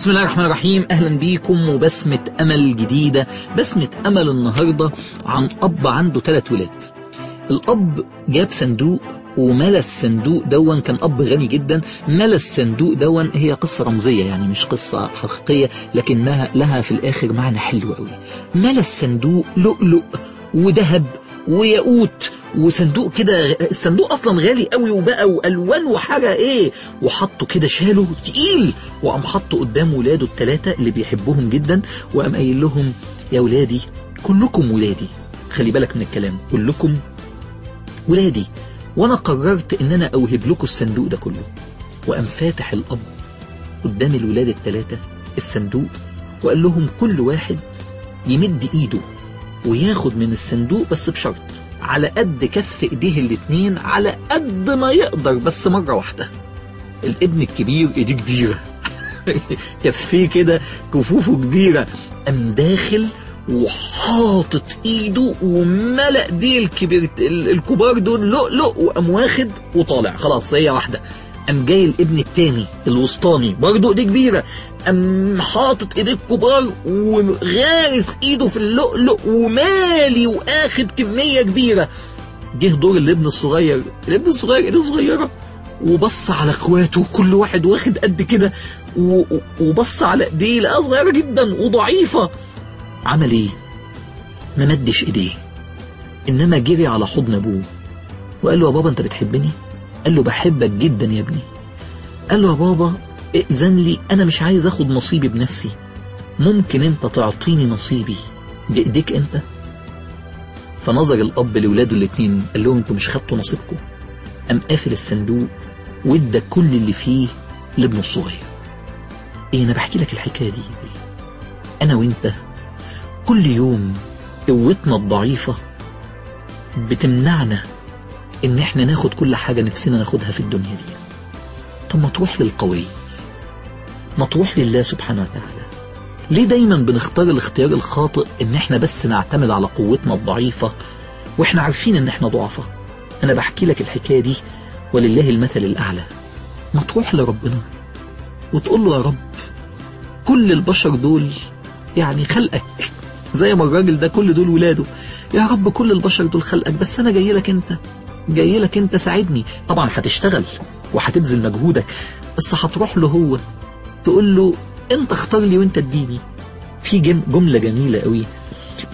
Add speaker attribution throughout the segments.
Speaker 1: بسم الله الرحمن الرحيم. أهلا بيكم وبسمة أمل جديدة بسمة أمل النهاردة عن أب عنده ثلاث ولاد. الأب جاب صندوق وملى الصندوق دون كان أب غني جدا ملى الصندوق دون هي قصة رمزية يعني مش قصة حقيقية لكنها لها في الآخر معنى حلو قوي ملى الصندوق لؤلؤ وذهب وياقوت وصندوق كده الصندوق أصلا غالي قوي وبقى وألوان وحاجة إيه وحطه كده شاله تقيل. وقام حطه قدام ولاده الثلاثه اللي بيحبهم جدا وقام قايل لهم يا ولادي كلكم ولادي. خلي بالك من الكلام كلكم ولادي. وأنا قررت إن أنا أوهب لكم الصندوق ده كله. وقام فاتح الأب قدام الولاد الثلاثه الصندوق وقال لهم كل واحد يمد إيده. وياخد من الصندوق بس بشرط على قد كف إيديه الاتنين على قد ما يقدر بس مرة واحدة. الابن الكبير إيديه كبيرة. كفيه كده كفوفه كبيرة. قام داخل وحاطط إيده وملأ ايديه الكبير الكبار دول لؤلؤ وقام واخد وطالع. خلاص هي واحدة. قام جاي الابن التاني الوسطاني. برضه إيديه كبيرة. قام حاطط إيديه الكبار وغارس إيده في اللؤلؤ ومالي وآخد كمية كبيرة. جه دور الابن الصغير. الابن الصغير إيده صغيرة. وبص على أخواته كل واحد واخد قد كده. وبص على إيديه لقاها صغيرة جدا وضعيفة. عمل إيه؟ ما مدش إيديه. إنما جري على حضن أبوه. وقال له يا بابا أنت بتحبني؟ قال له بحبك جدا يا ابني. قال له يا بابا ائذن لي أنا مش عايز أخد نصيبي بنفسي ممكن أنت تعطيني نصيبي بإيديك أنت؟ فنظر الأب لاولاده الاتنين قال لهم أنتوا مش خدتوا نصيبكم. قام قافل الصندوق وإدى كل اللي فيه لابنه الصغير. إيه أنا بحكي لك الحكاية دي. أنا وأنت كل يوم قوتنا الضعيفة بتمنعنا إن إحنا ناخد كل حاجة نفسنا ناخدها في الدنيا دي. طب ما تروح للقوي. ما تروح لله سبحانه وتعالى. ليه دايما بنختار الاختيار الخاطئ إن إحنا بس نعتمد على قوتنا الضعيفة وإحنا عارفين إن إحنا ضعفة؟ أنا بحكي لك الحكاية دي ولله المثل الأعلى. ما تروح لربنا وتقول له يا رب كل البشر دول يعني خلقك زي ما الراجل ده كل دول ولاده. يا رب كل البشر دول خلقك بس أنا جاي لك أنت. جاي لك انت ساعدني. طبعا هتشتغل وهتبذل مجهودك بس هتروح له هو تقول له انت اختار لي وانت اديني. في جملة جميلة قوي.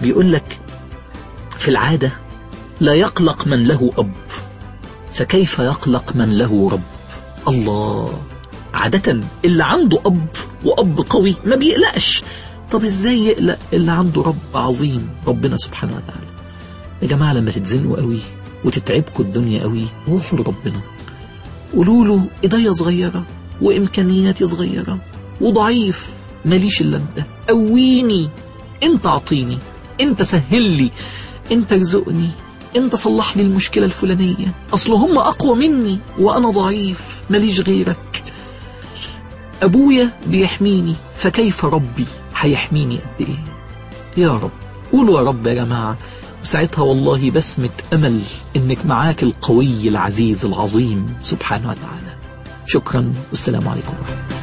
Speaker 1: بيقول لك في العادة لا يقلق من له أب فكيف يقلق من له رب؟ الله. عادة اللي عنده أب وأب قوي ما بيقلقش. طب إزاي يقلق اللي عنده رب عظيم؟ ربنا سبحانه وتعالى. يا جماعة لما تتزنقوا قوي وتتعبكوا الدنيا قوي. روحوا لربنا. قولوا له إيديا صغيرة وإمكانياتي صغيرة وضعيف. ماليش إلا أنت. قويني. أنت أعطيني. أنت سهل لي أنت ارزقني. أنت صلح لي المشكلة الفلانية. أصل هم أقوى مني وأنا ضعيف. ماليش غيرك. أبويا بيحميني. فكيف ربي؟ هيحميني قد إيه؟ يا رب. قولوا يا رب يا جماعة. وساعتها والله بسمة أمل إنك معاك القوي العزيز العظيم سبحانه وتعالى. شكرا والسلام عليكم ورحمة الله.